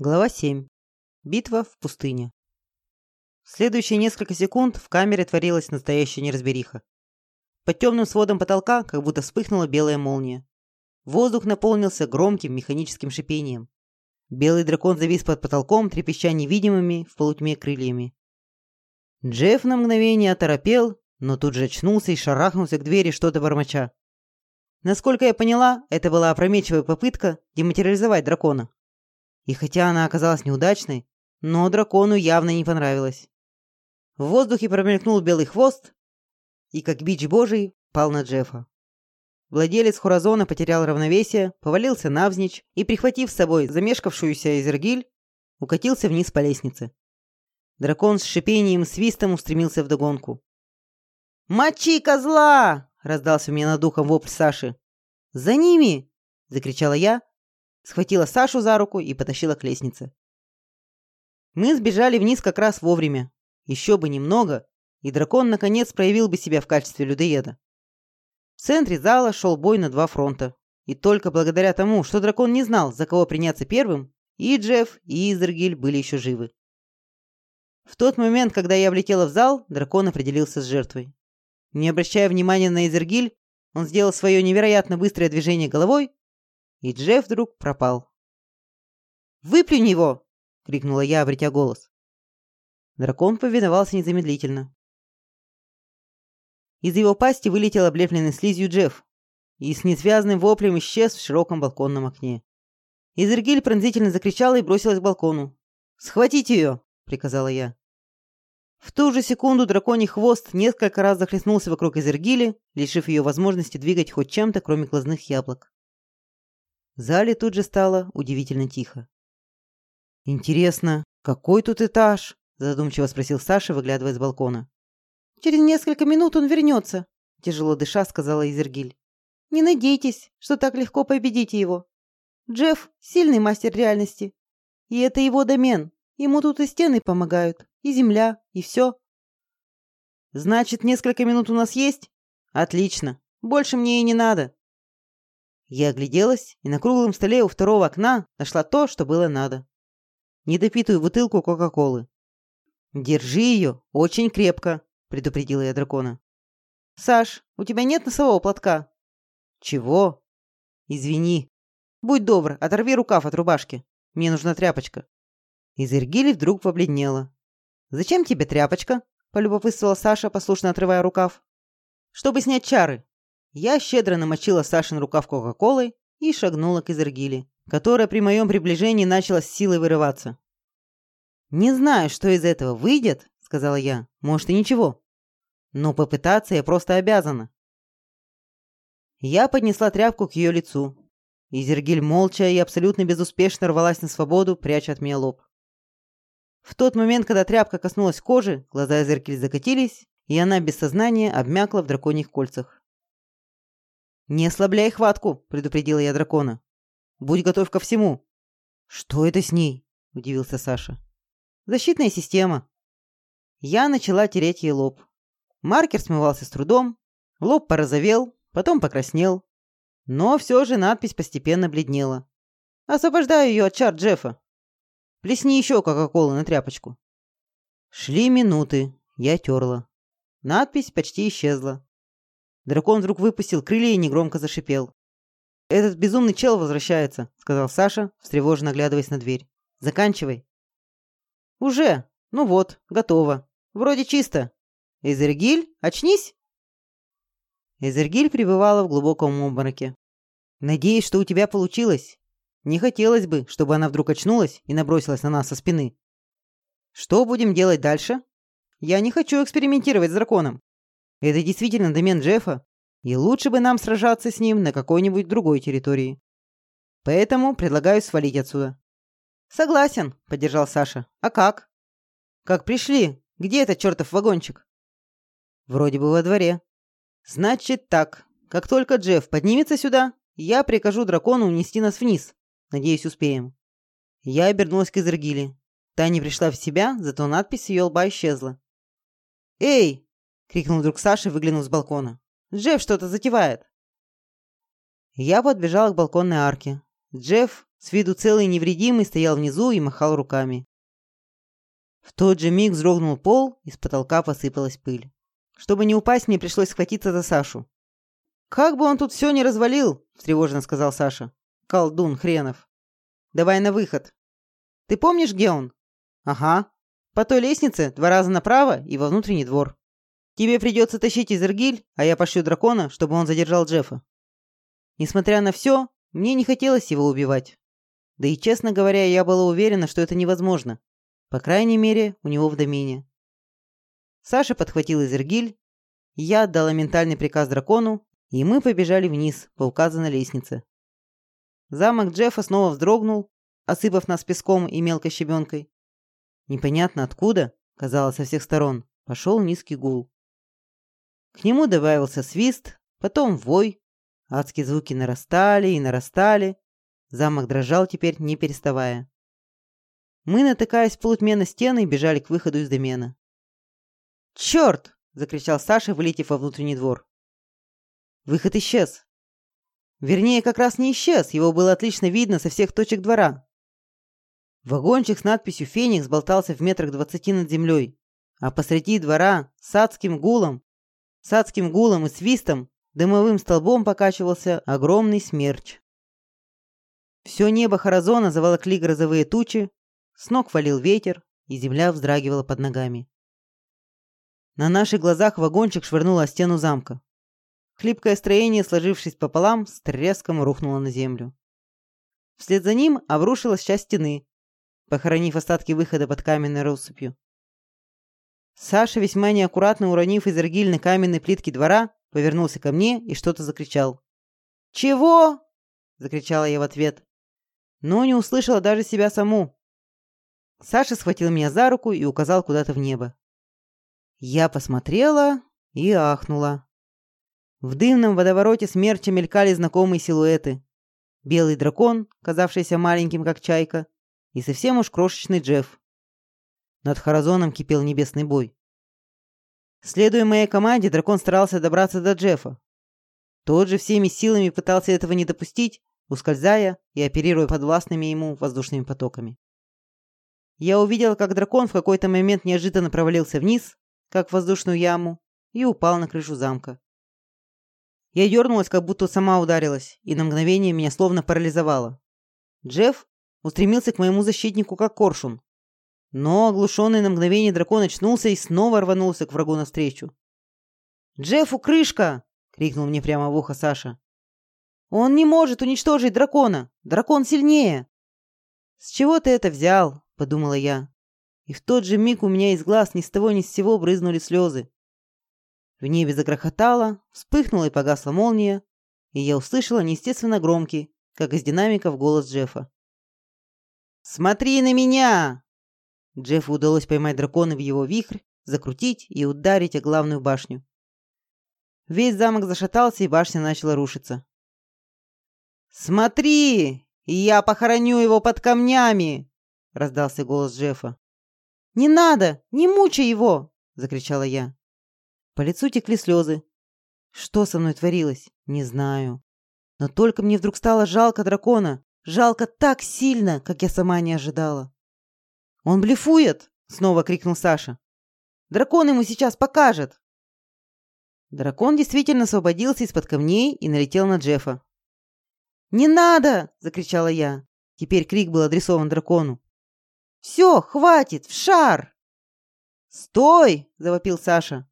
Глава 7. Битва в пустыне. В следующие несколько секунд в камере творилась настоящая неразбериха. Под темным сводом потолка как будто вспыхнула белая молния. Воздух наполнился громким механическим шипением. Белый дракон завис под потолком, трепеща невидимыми в полутьме крыльями. Джефф на мгновение оторопел, но тут же очнулся и шарахнулся к двери что-то бормоча. Насколько я поняла, это была опрометчивая попытка дематериализовать дракона. И хотя она оказалась неудачной, но дракону явно не понравилось. В воздухе промелькнул белый хвост и, как бич божий, пал на Джеффа. Владелец Хуразона потерял равновесие, повалился навзничь и, прихватив с собой замешкавшуюся Изергиль, укатился вниз по лестнице. Дракон с шипением свистом устремился вдогонку. «Мочи козла!» — раздался мне над духом вопль Саши. «За ними!» — закричала я, схватила Сашу за руку и потащила к лестнице. Мы сбежали вниз как раз вовремя. Еще бы немного, и дракон наконец проявил бы себя в качестве людоеда. В центре зала шел бой на два фронта. И только благодаря тому, что дракон не знал, за кого приняться первым, и Джефф, и Изергиль были еще живы. В тот момент, когда я влетела в зал, дракон определился с жертвой. Не обращая внимания на Изергиль, он сделал свое невероятно быстрое движение головой и Джефф вдруг пропал. «Выплюнь его!» — крикнула я, обретя голос. Дракон повиновался незамедлительно. Из его пасти вылетел облепленный слизью Джефф и с несвязным воплем исчез в широком балконном окне. Изергиль пронзительно закричала и бросилась к балкону. «Схватите ее!» — приказала я. В ту же секунду драконий хвост несколько раз захлестнулся вокруг Изергили, лишив ее возможности двигать хоть чем-то, кроме глазных яблок. Зале тут же стало удивительно тихо. «Интересно, какой тут этаж?» – задумчиво спросил Саша, выглядывая с балкона. «Через несколько минут он вернется», – тяжело дыша сказала Изергиль. «Не надейтесь, что так легко победите его. Джефф – сильный мастер реальности. И это его домен. Ему тут и стены помогают, и земля, и все». «Значит, несколько минут у нас есть? Отлично. Больше мне и не надо», я огляделась и на круглом столе у второго окна нашла то, что было надо. Недопитую бутылку Кока-Колы. «Держи ее очень крепко», — предупредила я дракона. «Саш, у тебя нет носового платка?» «Чего?» «Извини. Будь добр, оторви рукав от рубашки. Мне нужна тряпочка». Изергили вдруг побледнела. «Зачем тебе тряпочка?» — полюбопытствовала Саша, послушно отрывая рукав. «Чтобы снять чары. Я щедро намочила Сашин рукав Кока-Колой и шагнула к Изергиле, которая при моем приближении начала с силой вырываться. «Не знаю, что из этого выйдет», — сказала я. «Может, и ничего. Но попытаться я просто обязана». Я поднесла тряпку к ее лицу. Изергиль молча и абсолютно безуспешно рвалась на свободу, пряча от меня лоб. В тот момент, когда тряпка коснулась кожи, глаза Изергиль закатились, и она без сознания обмякла в драконьих кольцах. «Не ослабляй хватку», — предупредила я дракона. «Будь готов ко всему». «Что это с ней?» — удивился Саша. «Защитная система». Я начала тереть ей лоб. Маркер смывался с трудом, лоб порозовел, потом покраснел. Но все же надпись постепенно бледнела. «Освобождаю ее от чар Джеффа. Плесни еще Кока-Колы на тряпочку». Шли минуты, я терла. Надпись почти исчезла. Дракон вдруг выпустил крылья и негромко зашипел. «Этот безумный чел возвращается», — сказал Саша, встревоженно оглядываясь на дверь. «Заканчивай». «Уже. Ну вот, готово. Вроде чисто. Эзергиль, очнись!» Эзергиль пребывала в глубоком обмороке. «Надеюсь, что у тебя получилось. Не хотелось бы, чтобы она вдруг очнулась и набросилась на нас со спины. Что будем делать дальше? Я не хочу экспериментировать с драконом. Это действительно домен Джеффа, и лучше бы нам сражаться с ним на какой-нибудь другой территории. Поэтому предлагаю свалить отсюда». «Согласен», — поддержал Саша. «А как?» «Как пришли? Где этот чертов вагончик?» «Вроде бы во дворе». «Значит так. Как только Джефф поднимется сюда, я прикажу дракону унести нас вниз. Надеюсь, успеем». Я обернулась к Изергиле. Та не пришла в себя, зато надпись ее лба исчезла. «Эй, — крикнул вдруг Саша, выглянув с балкона. «Джефф что-то затевает!» Я подбежала к балконной арке. Джефф, с виду целый и невредимый, стоял внизу и махал руками. В тот же миг вздрогнул пол, и с потолка посыпалась пыль. Чтобы не упасть, мне пришлось схватиться за Сашу. «Как бы он тут все не развалил!» – встревоженно сказал Саша. «Колдун хренов! Давай на выход! Ты помнишь, где он?» «Ага. По той лестнице, два раза направо и во внутренний двор. Тебе придется тащить Изергиль, а я пошлю дракона, чтобы он задержал Джеффа». Несмотря на все, мне не хотелось его убивать. Да и, честно говоря, я была уверена, что это невозможно. По крайней мере, у него в домене. Саша подхватил Изергиль, я отдала ментальный приказ дракону, и мы побежали вниз по указанной лестнице. Замок Джеффа снова вздрогнул, осыпав нас песком и мелкой щебенкой. Непонятно откуда, казалось, со всех сторон, пошел низкий гул. К нему добавился свист, потом вой. Адские звуки нарастали и нарастали. Замок дрожал теперь, не переставая. Мы, натыкаясь в полутьме на стены, бежали к выходу из домена. «Черт!» – закричал Саша, вылетев во внутренний двор. Выход исчез. Вернее, как раз не исчез, его было отлично видно со всех точек двора. Вагончик с надписью «Феникс» болтался в метрах двадцати над землей, а посреди двора с адским гулом, с адским гулом и свистом дымовым столбом покачивался огромный смерч. Все небо Харазона заволокли грозовые тучи, с ног валил ветер, и земля вздрагивала под ногами. На наших глазах вагончик швырнуло о стену замка. Хлипкое строение, сложившись пополам, с треском рухнуло на землю. Вслед за ним обрушилась часть стены, похоронив остатки выхода под каменной россыпью. Саша, весьма неаккуратно уронив из аргильной каменной плитки двора, повернулся ко мне и что-то закричал. «Чего?» – закричала я в ответ. Но не услышала даже себя саму. Саша схватил меня за руку и указал куда-то в небо. Я посмотрела и ахнула. В дымном водовороте смерча мелькали знакомые силуэты. Белый дракон, казавшийся маленьким, как чайка, и совсем уж крошечный Джефф. Над Харазоном кипел небесный бой. Следуя моей команде, дракон старался добраться до Джеффа. Тот же всеми силами пытался этого не допустить, ускользая и оперируя подвластными ему воздушными потоками. Я увидел, как дракон в какой-то момент неожиданно провалился вниз, как в воздушную яму, и упал на крышу замка. Я дернулась, как будто сама ударилась, и на мгновение меня словно парализовало. Джефф устремился к моему защитнику, как коршун. Но оглушенный на мгновение дракон очнулся и снова рванулся к врагу навстречу. «Джеффу крышка!» — крикнул мне прямо в ухо Саша. «Он не может уничтожить дракона! Дракон сильнее!» «С чего ты это взял?» — подумала я. И в тот же миг у меня из глаз ни с того ни с сего брызнули слезы. В небе загрохотало, вспыхнула и погасла молния, и я услышала неестественно громкий, как из динамиков, голос Джеффа. «Смотри на меня!» Джеффу удалось поймать дракона в его вихрь, закрутить и ударить о главную башню. Весь замок зашатался, и башня начала рушиться. «Смотри! Я похороню его под камнями!» — раздался голос Джеффа. «Не надо! Не мучай его!» — закричала я. По лицу текли слезы. Что со мной творилось? Не знаю. Но только мне вдруг стало жалко дракона. Жалко так сильно, как я сама не ожидала. «Он блефует!» — снова крикнул Саша. «Дракон ему сейчас покажет!» Дракон действительно освободился из-под камней и налетел на Джеффа. «Не надо!» — закричала я. Теперь крик был адресован дракону. «Все, хватит! В шар!» «Стой!» — завопил Саша.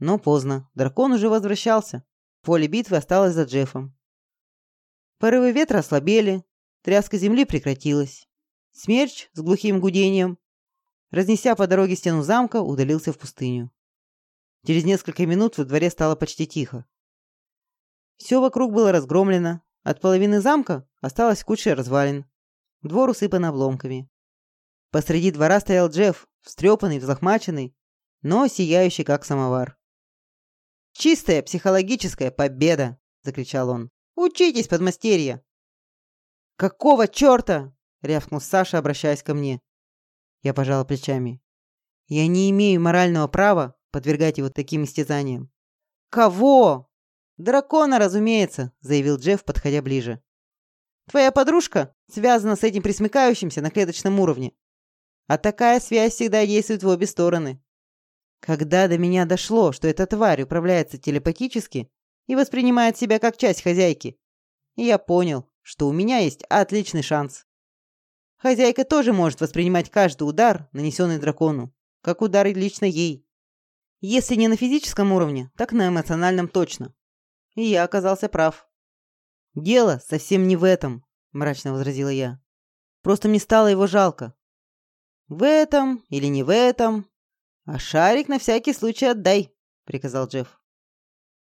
Но поздно. Дракон уже возвращался. Поле битвы осталось за Джеффом. Порывы ветра ослабели. Тряска земли прекратилась. Смерч с глухим гудением, разнеся по дороге стену замка, удалился в пустыню. Через несколько минут во дворе стало почти тихо. Все вокруг было разгромлено. От половины замка осталась куча развалин. Двор усыпан обломками. Посреди двора стоял Джефф, встрепанный, взлохмаченный, но сияющий, как самовар. «Чистая психологическая победа!» — закричал он. «Учитесь, подмастерья!» «Какого черта?» — рявкнул Саша, обращаясь ко мне. Я пожала плечами. «Я не имею морального права подвергать его таким истязаниям». «Кого?» «Дракона, разумеется», — заявил Джефф, подходя ближе. Твоя подружка связана с этим присмыкающимся на клеточном уровне. А такая связь всегда действует в обе стороны. Когда до меня дошло, что эта тварь управляется телепатически и воспринимает себя как часть хозяйки, я понял, что у меня есть отличный шанс. Хозяйка тоже может воспринимать каждый удар, нанесенный дракону, как удар лично ей. Если не на физическом уровне, так на эмоциональном точно. И я оказался прав. «Дело совсем не в этом», — мрачно возразила я. «Просто мне стало его жалко». «В этом или не в этом? А шарик на всякий случай отдай», — приказал Джефф.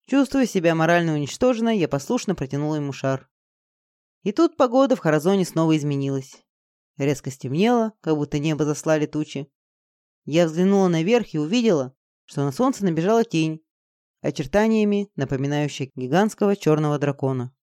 Чувствуя себя морально уничтоженной, я послушно протянула ему шар. И тут погода в Харазоне снова изменилась. Резко стемнело, как будто небо заслали тучи. Я взглянула наверх и увидела, что на солнце набежала тень, очертаниями напоминающая гигантского черного дракона.